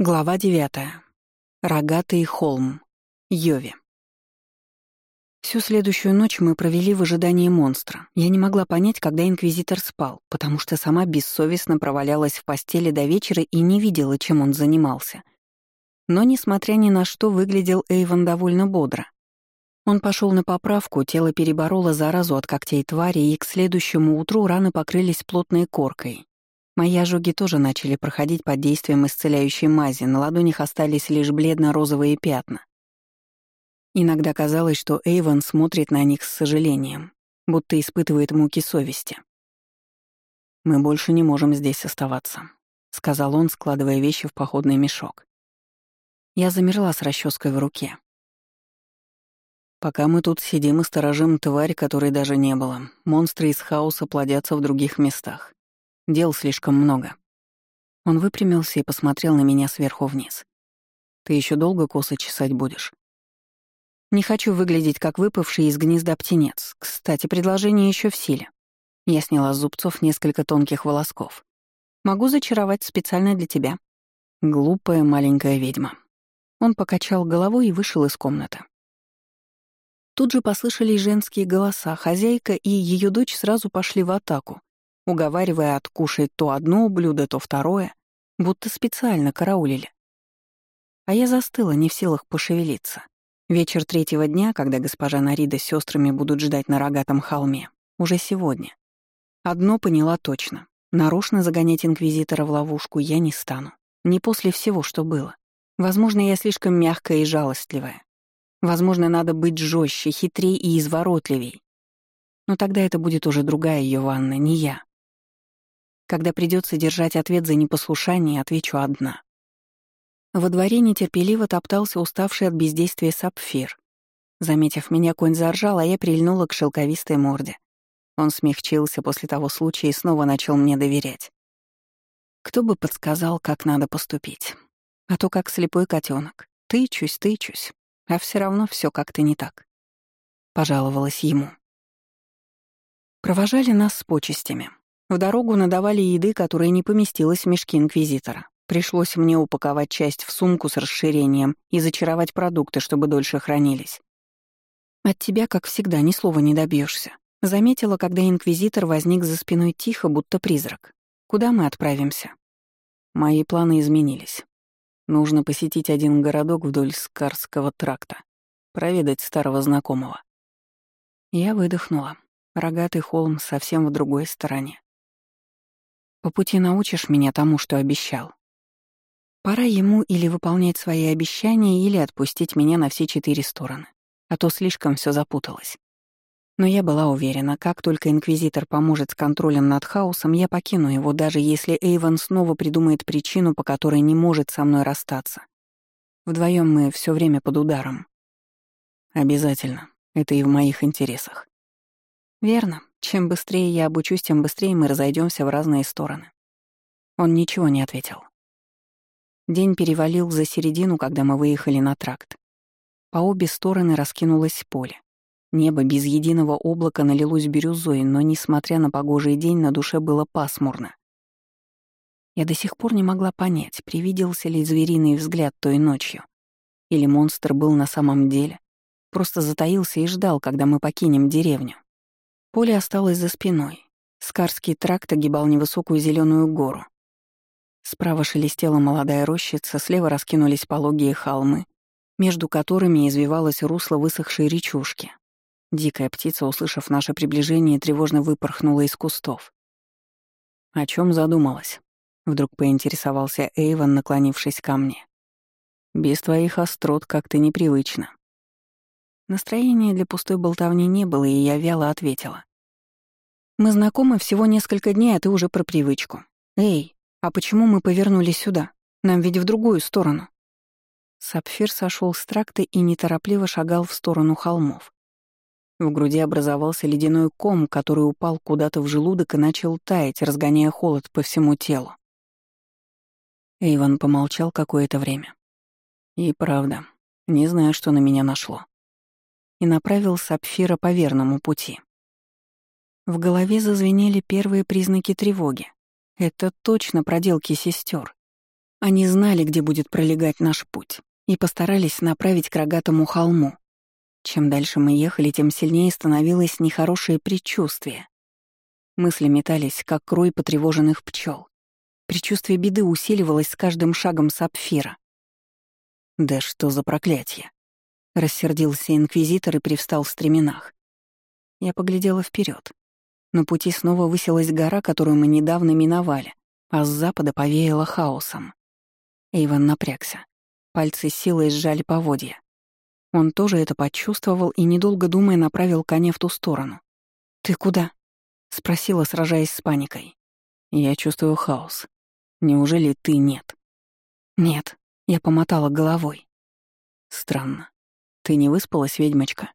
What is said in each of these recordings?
Глава девятая. Рогатый холм. Йови. Всю следующую ночь мы провели в ожидании монстра. Я не могла понять, когда Инквизитор спал, потому что сама бессовестно провалялась в постели до вечера и не видела, чем он занимался. Но, несмотря ни на что, выглядел Эйвон довольно бодро. Он пошел на поправку, тело перебороло заразу от когтей твари, и к следующему утру раны покрылись плотной коркой, Мои ожоги тоже начали проходить под действием исцеляющей мази, на ладонях остались лишь бледно-розовые пятна. Иногда казалось, что Эйвен смотрит на них с сожалением, будто испытывает муки совести. «Мы больше не можем здесь оставаться», — сказал он, складывая вещи в походный мешок. Я замерла с расческой в руке. Пока мы тут сидим и сторожим тварь, которой даже не было, монстры из хаоса плодятся в других местах. Дел слишком много. Он выпрямился и посмотрел на меня сверху вниз. Ты еще долго косы чесать будешь? Не хочу выглядеть как выпавший из гнезда птенец. Кстати, предложение еще в силе. Я сняла с зубцов несколько тонких волосков. Могу зачаровать специально для тебя. Глупая маленькая ведьма. Он покачал головой и вышел из комнаты. Тут же послышались женские голоса. Хозяйка и ее дочь сразу пошли в атаку, уговаривая откушать то одно блюдо, то второе, будто специально караулили. А я застыла, не в силах пошевелиться. Вечер третьего дня, когда госпожа Нарида с сестрами будут ждать на рогатом холме, уже сегодня. Одно поняла точно. Нарочно загонять инквизитора в ловушку я не стану. Не после всего, что было. Возможно, я слишком мягкая и жалостливая. Возможно, надо быть жестче, хитрее и изворотливей. Но тогда это будет уже другая ее ванна, не я. Когда придется держать ответ за непослушание, отвечу одна. Во дворе нетерпеливо топтался уставший от бездействия сапфир. Заметив меня, конь заржал, а я прильнула к шелковистой морде. Он смягчился после того случая и снова начал мне доверять. Кто бы подсказал, как надо поступить. А то как слепой котенок. Тычусь, тычусь, а все равно все как-то не так. Пожаловалась ему. Провожали нас с почестями. В дорогу надавали еды, которая не поместилась в мешки Инквизитора. Пришлось мне упаковать часть в сумку с расширением и зачаровать продукты, чтобы дольше хранились. От тебя, как всегда, ни слова не добьешься. Заметила, когда Инквизитор возник за спиной тихо, будто призрак. Куда мы отправимся? Мои планы изменились. Нужно посетить один городок вдоль Скарского тракта, проведать старого знакомого. Я выдохнула. Рогатый холм совсем в другой стороне. По пути научишь меня тому, что обещал. Пора ему или выполнять свои обещания, или отпустить меня на все четыре стороны. А то слишком все запуталось. Но я была уверена, как только Инквизитор поможет с контролем над хаосом, я покину его, даже если Эйвен снова придумает причину, по которой не может со мной расстаться. Вдвоем мы все время под ударом. Обязательно. Это и в моих интересах. Верно. Чем быстрее я обучусь, тем быстрее мы разойдемся в разные стороны. Он ничего не ответил. День перевалил за середину, когда мы выехали на тракт. По обе стороны раскинулось поле. Небо без единого облака налилось бирюзой, но, несмотря на погожий день, на душе было пасмурно. Я до сих пор не могла понять, привиделся ли звериный взгляд той ночью. Или монстр был на самом деле. Просто затаился и ждал, когда мы покинем деревню. Поле осталось за спиной. Скарский тракт огибал невысокую зеленую гору. Справа шелестела молодая рощица, слева раскинулись пологие холмы, между которыми извивалось русло высохшей речушки. Дикая птица, услышав наше приближение, тревожно выпорхнула из кустов. «О чем задумалась?» — вдруг поинтересовался Эйвен, наклонившись ко мне. «Без твоих острот как-то непривычно». Настроения для пустой болтовни не было, и я вяло ответила. «Мы знакомы всего несколько дней, а ты уже про привычку. Эй, а почему мы повернули сюда? Нам ведь в другую сторону». Сапфир сошел с тракта и неторопливо шагал в сторону холмов. В груди образовался ледяной ком, который упал куда-то в желудок и начал таять, разгоняя холод по всему телу. Иван помолчал какое-то время. И правда, не знаю, что на меня нашло и направил Сапфира по верному пути. В голове зазвенели первые признаки тревоги. Это точно проделки сестер. Они знали, где будет пролегать наш путь, и постарались направить к рогатому холму. Чем дальше мы ехали, тем сильнее становилось нехорошее предчувствие. Мысли метались, как крой потревоженных пчел. Предчувствие беды усиливалось с каждым шагом сапфира. «Да что за проклятие!» — рассердился инквизитор и привстал в стременах. Я поглядела вперед. На пути снова высилась гора, которую мы недавно миновали, а с запада повеяло хаосом. Эйвен напрягся. Пальцы силой сжали поводья. Он тоже это почувствовал и, недолго думая, направил коня в ту сторону. «Ты куда?» — спросила, сражаясь с паникой. «Я чувствую хаос. Неужели ты нет?» «Нет», — я помотала головой. «Странно. Ты не выспалась, ведьмочка?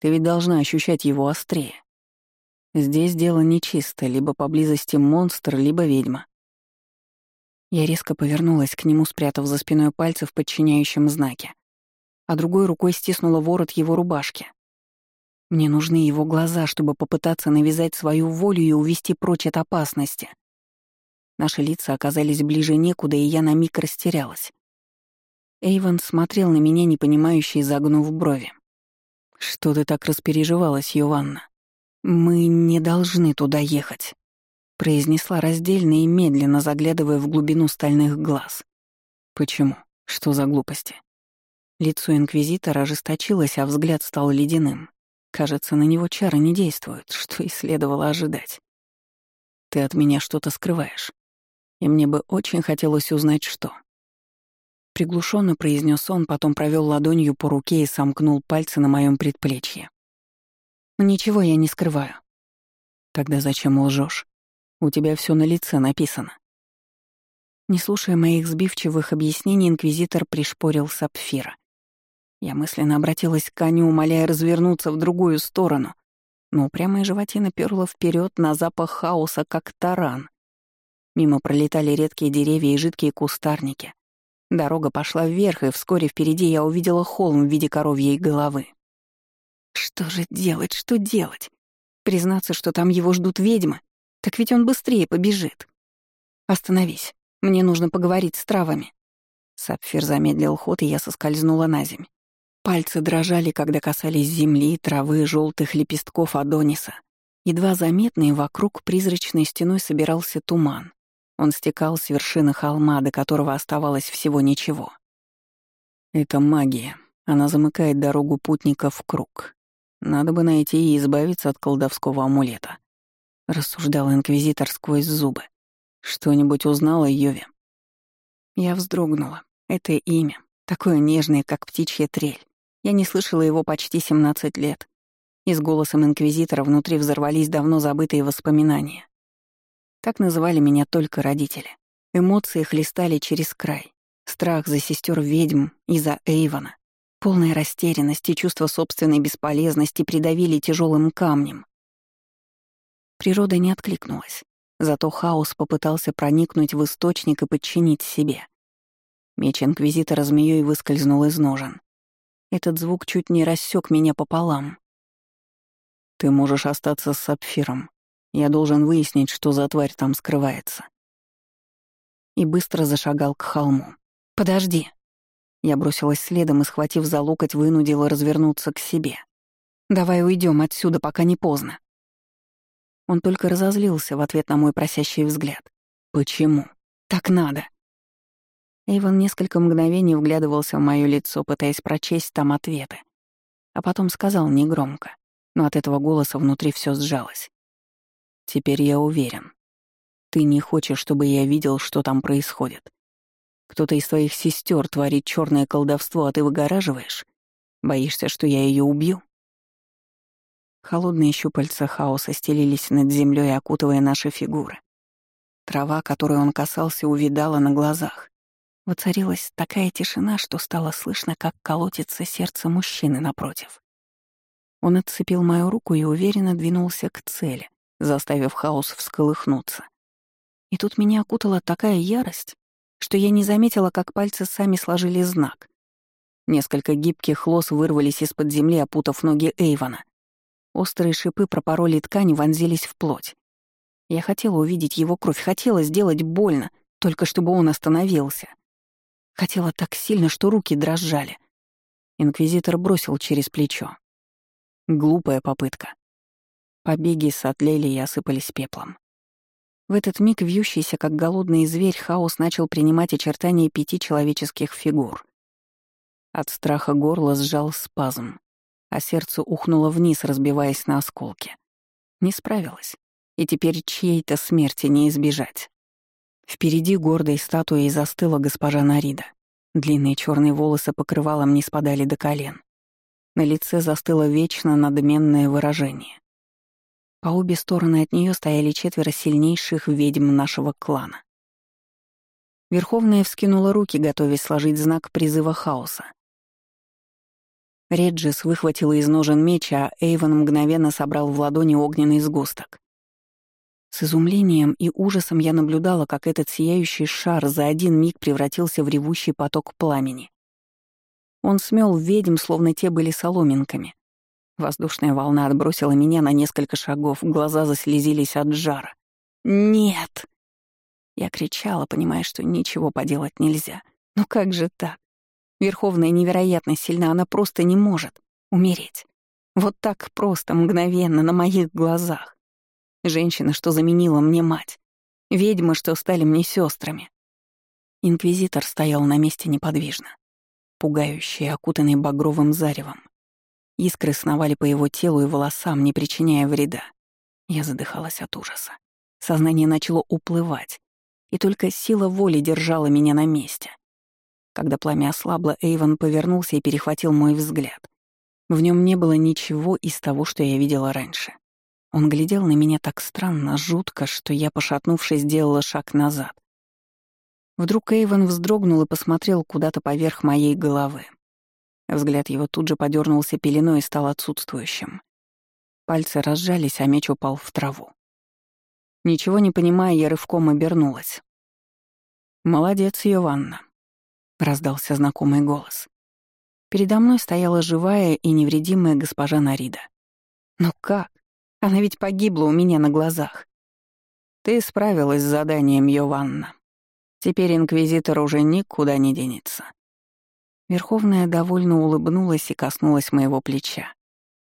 Ты ведь должна ощущать его острее. Здесь дело нечисто, либо поблизости монстр, либо ведьма. Я резко повернулась к нему, спрятав за спиной пальцы в подчиняющем знаке, а другой рукой стиснула ворот его рубашки. Мне нужны его глаза, чтобы попытаться навязать свою волю и увести прочь от опасности. Наши лица оказались ближе некуда, и я на миг растерялась. Эйвен смотрел на меня, непонимающе загнув брови. «Что ты так распереживалась, Йованна? Мы не должны туда ехать», — произнесла раздельно и медленно, заглядывая в глубину стальных глаз. «Почему? Что за глупости?» Лицо инквизитора ожесточилось, а взгляд стал ледяным. Кажется, на него чары не действуют, что и следовало ожидать. «Ты от меня что-то скрываешь, и мне бы очень хотелось узнать, что». Приглушенно произнес он, потом провел ладонью по руке и сомкнул пальцы на моем предплечье. Ничего я не скрываю. Тогда зачем лжешь? У тебя все на лице написано. Не слушая моих сбивчивых объяснений, инквизитор пришпорил сапфира. Я мысленно обратилась к коню, умоляя развернуться в другую сторону, но упрямая животина перла вперед на запах хаоса, как таран. Мимо пролетали редкие деревья и жидкие кустарники. Дорога пошла вверх, и вскоре впереди я увидела холм в виде коровьей головы. Что же делать, что делать? Признаться, что там его ждут ведьмы? Так ведь он быстрее побежит. Остановись, мне нужно поговорить с травами. Сапфир замедлил ход, и я соскользнула на земь. Пальцы дрожали, когда касались земли, травы, желтых лепестков Адониса. Едва заметный вокруг призрачной стеной собирался туман. Он стекал с вершины холма, до которого оставалось всего ничего. Это магия. Она замыкает дорогу путника в круг. Надо бы найти и избавиться от колдовского амулета. Рассуждал инквизитор сквозь зубы. Что-нибудь узнала Йови? Я вздрогнула. Это имя, такое нежное, как птичья трель. Я не слышала его почти 17 лет. И с голосом инквизитора внутри взорвались давно забытые воспоминания. Так называли меня только родители. Эмоции хлестали через край. Страх за сестер ведьм и за Эйвона. Полная растерянность и чувство собственной бесполезности придавили тяжелым камнем. Природа не откликнулась. Зато хаос попытался проникнуть в источник и подчинить себе. Меч Инквизитора змеей выскользнул из ножен. Этот звук чуть не рассек меня пополам. «Ты можешь остаться с Сапфиром», я должен выяснить, что за тварь там скрывается. И быстро зашагал к холму. «Подожди!» Я бросилась следом и, схватив за локоть, вынудила развернуться к себе. «Давай уйдем отсюда, пока не поздно». Он только разозлился в ответ на мой просящий взгляд. «Почему? Так надо!» Эйвен несколько мгновений вглядывался в моё лицо, пытаясь прочесть там ответы. А потом сказал негромко, но от этого голоса внутри всё сжалось. Теперь я уверен. Ты не хочешь, чтобы я видел, что там происходит. Кто-то из твоих сестер творит черное колдовство, а ты выгораживаешь? Боишься, что я ее убью? Холодные щупальца хаоса стелились над землей, окутывая наши фигуры. Трава, которой он касался, увидала на глазах. Воцарилась такая тишина, что стало слышно, как колотится сердце мужчины напротив. Он отцепил мою руку и уверенно двинулся к цели, заставив хаос всколыхнуться. И тут меня окутала такая ярость, что я не заметила, как пальцы сами сложили знак. Несколько гибких лос вырвались из-под земли, опутав ноги Эйвона. Острые шипы пропороли ткань, вонзились в плоть. Я хотела увидеть его кровь, хотела сделать больно, только чтобы он остановился. Хотела так сильно, что руки дрожали. Инквизитор бросил через плечо. Глупая попытка. Побеги сотлели и осыпались пеплом. В этот миг вьющийся, как голодный зверь, хаос начал принимать очертания пяти человеческих фигур. От страха горло сжал спазм, а сердце ухнуло вниз, разбиваясь на осколки. Не справилась, и теперь чьей-то смерти не избежать. Впереди гордой статуей застыла госпожа Нарида. Длинные черные волосы покрывалом не спадали до колен. На лице застыло вечно надменное выражение. По обе стороны от нее стояли четверо сильнейших ведьм нашего клана. Верховная вскинула руки, готовясь сложить знак призыва хаоса. Реджис выхватила из ножен меч, а Эйвен мгновенно собрал в ладони огненный сгусток. С изумлением и ужасом я наблюдала, как этот сияющий шар за один миг превратился в ревущий поток пламени. Он смел ведьм, словно те были соломинками. Воздушная волна отбросила меня на несколько шагов, глаза заслезились от жара. «Нет!» Я кричала, понимая, что ничего поделать нельзя. «Ну как же так? Верховная невероятно сильна, она просто не может умереть. Вот так просто, мгновенно, на моих глазах. Женщина, что заменила мне мать. Ведьмы, что стали мне сестрами. Инквизитор стоял на месте неподвижно, пугающий, окутанный багровым заревом. Искры сновали по его телу и волосам, не причиняя вреда. Я задыхалась от ужаса. Сознание начало уплывать, и только сила воли держала меня на месте. Когда пламя ослабло, Эйвен повернулся и перехватил мой взгляд. В нем не было ничего из того, что я видела раньше. Он глядел на меня так странно, жутко, что я, пошатнувшись, сделала шаг назад. Вдруг Эйвен вздрогнул и посмотрел куда-то поверх моей головы. Взгляд его тут же подернулся пеленой и стал отсутствующим. Пальцы разжались, а меч упал в траву. Ничего не понимая, я рывком обернулась. «Молодец, Йованна», — раздался знакомый голос. Передо мной стояла живая и невредимая госпожа Нарида. «Ну как? Она ведь погибла у меня на глазах. Ты справилась с заданием, Йованна. Теперь инквизитор уже никуда не денется. Верховная довольно улыбнулась и коснулась моего плеча.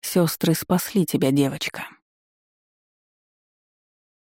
Сестры спасли тебя, девочка.